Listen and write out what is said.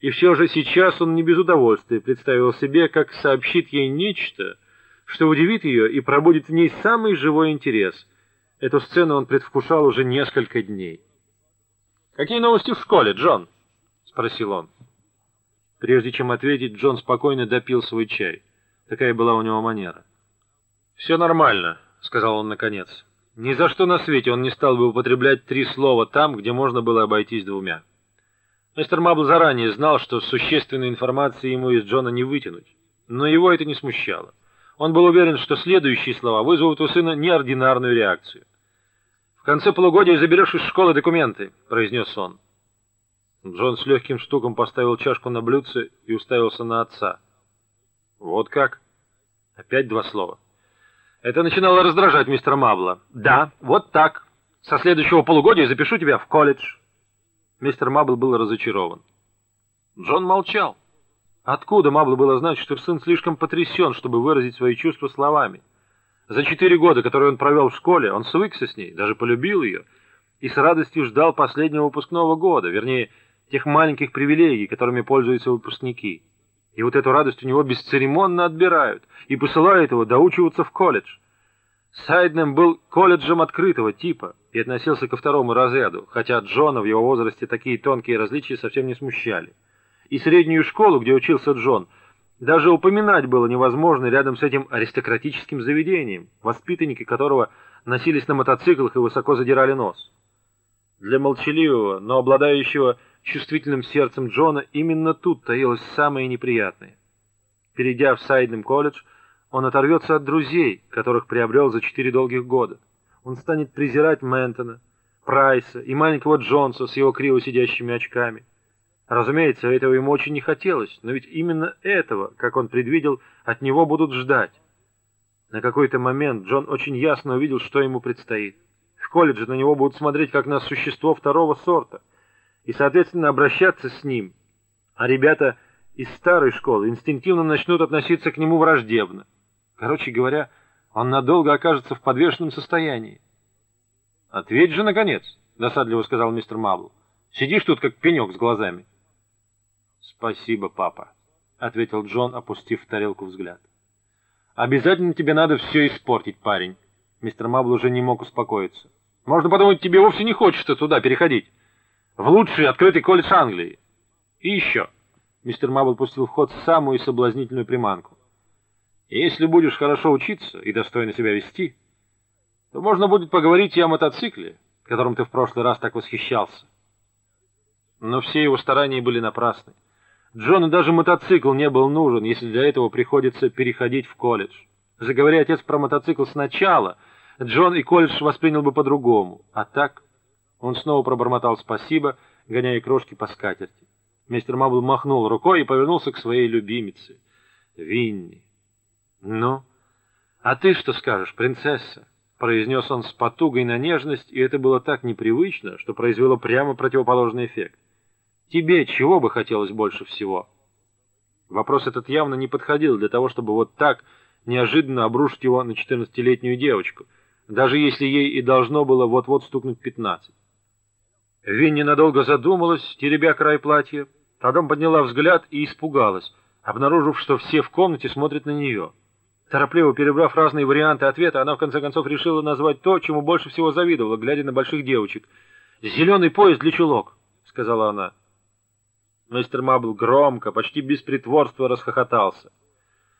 И все же сейчас он не без удовольствия представил себе, как сообщит ей нечто, что удивит ее и пробудит в ней самый живой интерес. Эту сцену он предвкушал уже несколько дней. «Какие новости в школе, Джон?» — спросил он. Прежде чем ответить, Джон спокойно допил свой чай. Такая была у него манера. «Все нормально», — сказал он наконец. Ни за что на свете он не стал бы употреблять три слова там, где можно было обойтись двумя. Мистер Мабл заранее знал, что существенной информации ему из Джона не вытянуть, но его это не смущало. Он был уверен, что следующие слова вызовут у сына неординарную реакцию. «В конце полугодия заберешь из школы документы», — произнес он. Джон с легким штуком поставил чашку на блюдце и уставился на отца. «Вот как?» Опять два слова. Это начинало раздражать мистера Мабла. «Да, вот так. Со следующего полугодия запишу тебя в колледж». Мистер Мабл был разочарован. Джон молчал. Откуда Маблу было знать, что сын слишком потрясен, чтобы выразить свои чувства словами? За четыре года, которые он провел в школе, он свыкся с ней, даже полюбил ее, и с радостью ждал последнего выпускного года, вернее, тех маленьких привилегий, которыми пользуются выпускники. И вот эту радость у него бесцеремонно отбирают и посылают его доучиваться в колледж. Сайднем был колледжем открытого типа и относился ко второму разряду, хотя Джона в его возрасте такие тонкие различия совсем не смущали и среднюю школу, где учился Джон, даже упоминать было невозможно рядом с этим аристократическим заведением, воспитанники которого носились на мотоциклах и высоко задирали нос. Для молчаливого, но обладающего чувствительным сердцем Джона именно тут таилось самое неприятное. Перейдя в Сайднем колледж, он оторвется от друзей, которых приобрел за четыре долгих года. Он станет презирать Ментона, Прайса и маленького Джонса с его криво сидящими очками. Разумеется, этого ему очень не хотелось, но ведь именно этого, как он предвидел, от него будут ждать. На какой-то момент Джон очень ясно увидел, что ему предстоит. В колледже на него будут смотреть как на существо второго сорта и, соответственно, обращаться с ним. А ребята из старой школы инстинктивно начнут относиться к нему враждебно. Короче говоря, он надолго окажется в подвешенном состоянии. «Ответь же, наконец», — досадливо сказал мистер Мабл. «Сидишь тут, как пенек с глазами». «Спасибо, папа», — ответил Джон, опустив в тарелку взгляд. «Обязательно тебе надо все испортить, парень». Мистер Мабл уже не мог успокоиться. «Можно подумать, тебе вовсе не хочется туда переходить. В лучший открытый колледж Англии. И еще». Мистер Мабл пустил в ход самую соблазнительную приманку. «Если будешь хорошо учиться и достойно себя вести, то можно будет поговорить и о мотоцикле, которым ты в прошлый раз так восхищался». Но все его старания были напрасны. Джону даже мотоцикл не был нужен, если для этого приходится переходить в колледж. Заговори отец про мотоцикл сначала, Джон и колледж воспринял бы по-другому. А так он снова пробормотал спасибо, гоняя крошки по скатерти. Мистер Мабл махнул рукой и повернулся к своей любимице. Винни. «Ну, а ты что скажешь, принцесса?» произнес он с потугой на нежность, и это было так непривычно, что произвело прямо противоположный эффект. Тебе чего бы хотелось больше всего? Вопрос этот явно не подходил для того, чтобы вот так неожиданно обрушить его на 14-летнюю девочку, даже если ей и должно было вот-вот стукнуть 15. Винни надолго задумалась, теребя край платья, потом подняла взгляд и испугалась, обнаружив, что все в комнате смотрят на нее. Торопливо перебрав разные варианты ответа, она в конце концов решила назвать то, чему больше всего завидовала, глядя на больших девочек. «Зеленый пояс для чулок», — сказала она. Мистер Мабл громко, почти без притворства расхохотался.